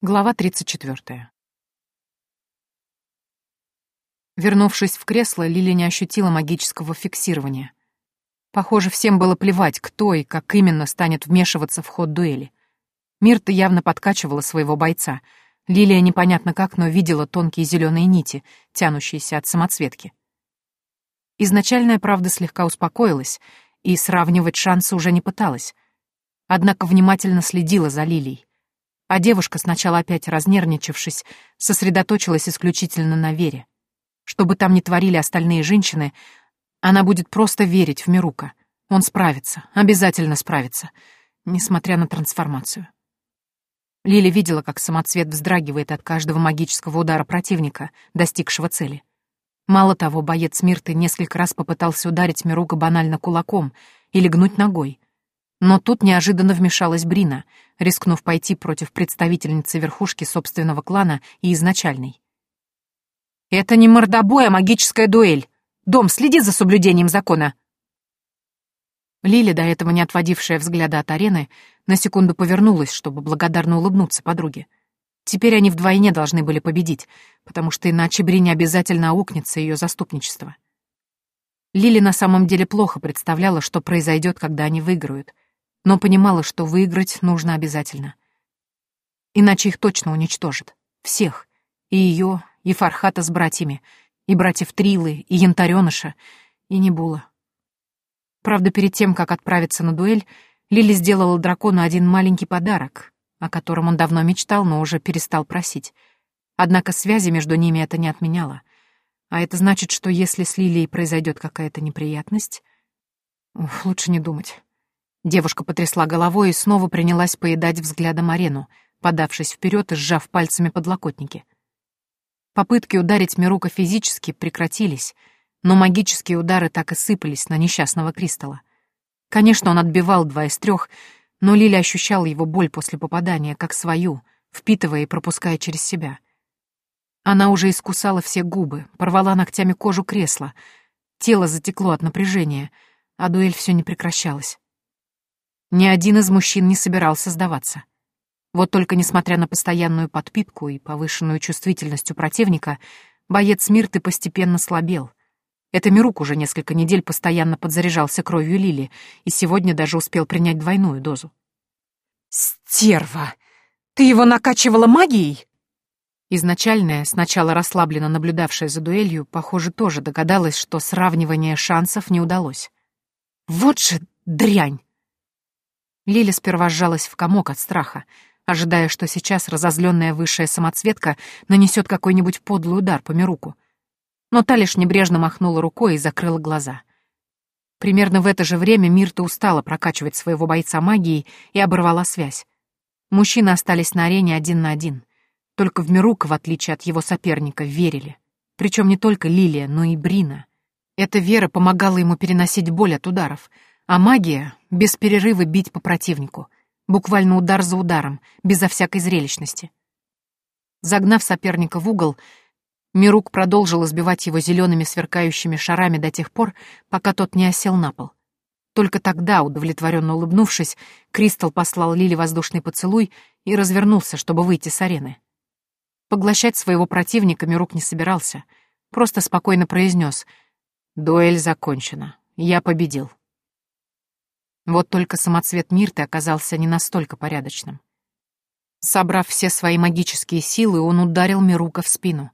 Глава 34. Вернувшись в кресло, Лили не ощутила магического фиксирования. Похоже, всем было плевать, кто и как именно станет вмешиваться в ход дуэли. Мирта явно подкачивала своего бойца. Лилия непонятно как, но видела тонкие зеленые нити, тянущиеся от самоцветки. Изначальная правда слегка успокоилась и сравнивать шансы уже не пыталась. Однако внимательно следила за Лилией. А девушка, сначала опять разнервничавшись, сосредоточилась исключительно на вере. Что бы там ни творили остальные женщины, она будет просто верить в Мирука. Он справится, обязательно справится, несмотря на трансформацию. Лили видела, как самоцвет вздрагивает от каждого магического удара противника, достигшего цели. Мало того, боец Мирты несколько раз попытался ударить Мирука банально кулаком или гнуть ногой, но тут неожиданно вмешалась Брина, рискнув пойти против представительницы верхушки собственного клана и изначальной. «Это не мордобой, а магическая дуэль! Дом, следи за соблюдением закона!» Лили, до этого не отводившая взгляда от арены, на секунду повернулась, чтобы благодарно улыбнуться подруге. Теперь они вдвойне должны были победить, потому что иначе Брине обязательно аукнется ее заступничество. Лили на самом деле плохо представляла, что произойдет, когда они выиграют — но понимала, что выиграть нужно обязательно. Иначе их точно уничтожат. Всех. И ее, и Фархата с братьями, и братьев Трилы, и Янтарёныша, и Небула. Правда, перед тем, как отправиться на дуэль, Лили сделала дракону один маленький подарок, о котором он давно мечтал, но уже перестал просить. Однако связи между ними это не отменяло. А это значит, что если с Лилией произойдет какая-то неприятность... Ух, лучше не думать. Девушка потрясла головой и снова принялась поедать взглядом арену, подавшись вперед и сжав пальцами подлокотники. Попытки ударить Мирука физически прекратились, но магические удары так и сыпались на несчастного Кристалла. Конечно, он отбивал два из трех, но Лиля ощущала его боль после попадания, как свою, впитывая и пропуская через себя. Она уже искусала все губы, порвала ногтями кожу кресла, тело затекло от напряжения, а дуэль все не прекращалась. Ни один из мужчин не собирался сдаваться. Вот только несмотря на постоянную подпитку и повышенную чувствительность у противника, боец Мирты постепенно слабел. Это Мирук уже несколько недель постоянно подзаряжался кровью Лили и сегодня даже успел принять двойную дозу. «Стерва! Ты его накачивала магией?» Изначальная, сначала расслабленно наблюдавшая за дуэлью, похоже, тоже догадалась, что сравнивание шансов не удалось. «Вот же дрянь!» Лиля сперва сжалась в комок от страха, ожидая, что сейчас разозленная высшая самоцветка нанесет какой-нибудь подлый удар по Мируку. Но та лишь небрежно махнула рукой и закрыла глаза. Примерно в это же время Мирта устала прокачивать своего бойца магией и оборвала связь. Мужчины остались на арене один на один. Только в Мирука, в отличие от его соперника, верили. Причем не только Лилия, но и Брина. Эта вера помогала ему переносить боль от ударов — а магия — без перерыва бить по противнику, буквально удар за ударом, безо всякой зрелищности. Загнав соперника в угол, Мирук продолжил избивать его зелеными сверкающими шарами до тех пор, пока тот не осел на пол. Только тогда, удовлетворенно улыбнувшись, Кристал послал Лили воздушный поцелуй и развернулся, чтобы выйти с арены. Поглощать своего противника Мирук не собирался, просто спокойно произнес «Дуэль закончена. Я победил». Вот только самоцвет Мирты оказался не настолько порядочным. Собрав все свои магические силы, он ударил Мирука в спину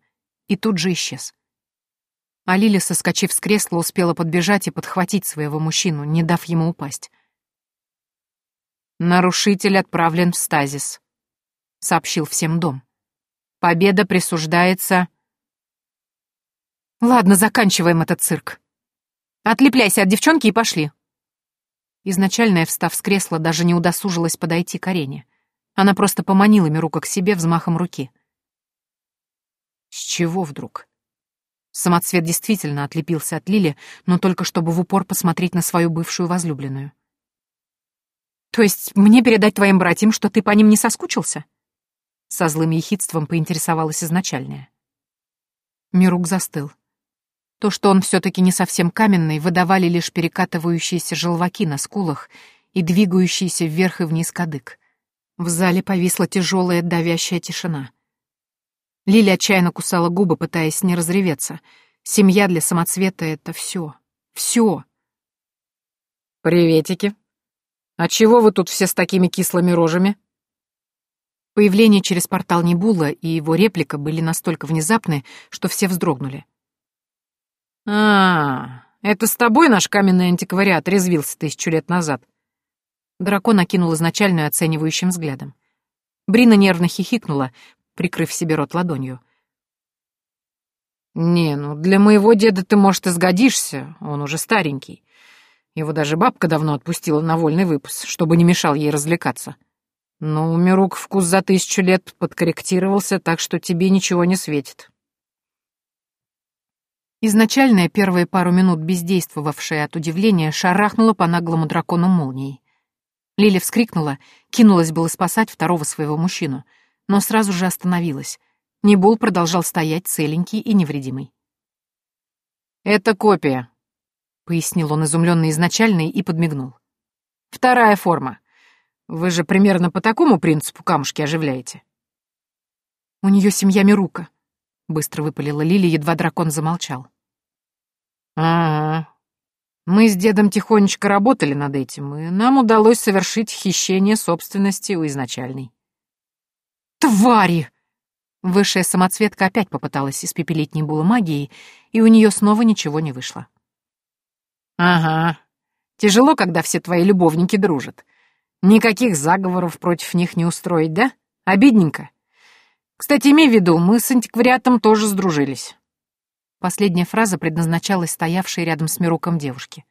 и тут же исчез. А Лиля, соскочив с кресла, успела подбежать и подхватить своего мужчину, не дав ему упасть. «Нарушитель отправлен в стазис», — сообщил всем дом. «Победа присуждается...» «Ладно, заканчиваем этот цирк. Отлепляйся от девчонки и пошли», Изначально, встав с кресла, даже не удосужилась подойти к арене. Она просто поманила Мирука к себе взмахом руки. С чего вдруг? Самоцвет действительно отлепился от Лили, но только чтобы в упор посмотреть на свою бывшую возлюбленную. «То есть мне передать твоим братьям, что ты по ним не соскучился?» Со злым ехидством поинтересовалась изначальная. Мирук застыл. То, что он все-таки не совсем каменный, выдавали лишь перекатывающиеся желваки на скулах и двигающийся вверх и вниз кадык. В зале повисла тяжелая давящая тишина. Лили отчаянно кусала губы, пытаясь не разреветься. Семья для самоцвета — это все. Все. «Приветики. А чего вы тут все с такими кислыми рожами?» Появление через портал Небула и его реплика были настолько внезапны, что все вздрогнули. «А, это с тобой наш каменный антиквариат резвился тысячу лет назад?» Дракон окинул изначальную оценивающим взглядом. Брина нервно хихикнула, прикрыв себе рот ладонью. «Не, ну для моего деда ты, может, и сгодишься, он уже старенький. Его даже бабка давно отпустила на вольный выпуск, чтобы не мешал ей развлекаться. Но у Мирук вкус за тысячу лет подкорректировался, так что тебе ничего не светит». Изначальная первые пару минут бездействовавшая от удивления шарахнула по наглому дракону молнией. Лиля вскрикнула, кинулась было спасать второго своего мужчину, но сразу же остановилась. Небул продолжал стоять целенький и невредимый. «Это копия», — пояснил он изумленно изначальный и подмигнул. «Вторая форма. Вы же примерно по такому принципу камушки оживляете?» «У нее семья Мирука», — быстро выпалила Лили, едва дракон замолчал. «Ага. Мы с дедом тихонечко работали над этим, и нам удалось совершить хищение собственности у изначальной». «Твари!» Высшая самоцветка опять попыталась испепелить Небула магией, и у нее снова ничего не вышло. «Ага. Тяжело, когда все твои любовники дружат. Никаких заговоров против них не устроить, да? Обидненько. Кстати, имей в виду, мы с антиквариатом тоже сдружились». Последняя фраза предназначалась стоявшей рядом с Мируком девушке.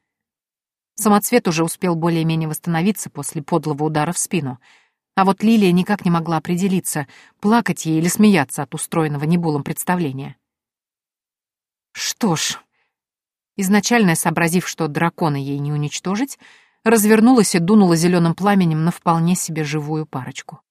Самоцвет уже успел более-менее восстановиться после подлого удара в спину — а вот Лилия никак не могла определиться, плакать ей или смеяться от устроенного Небулом представления. Что ж, изначально сообразив, что дракона ей не уничтожить, развернулась и дунула зеленым пламенем на вполне себе живую парочку.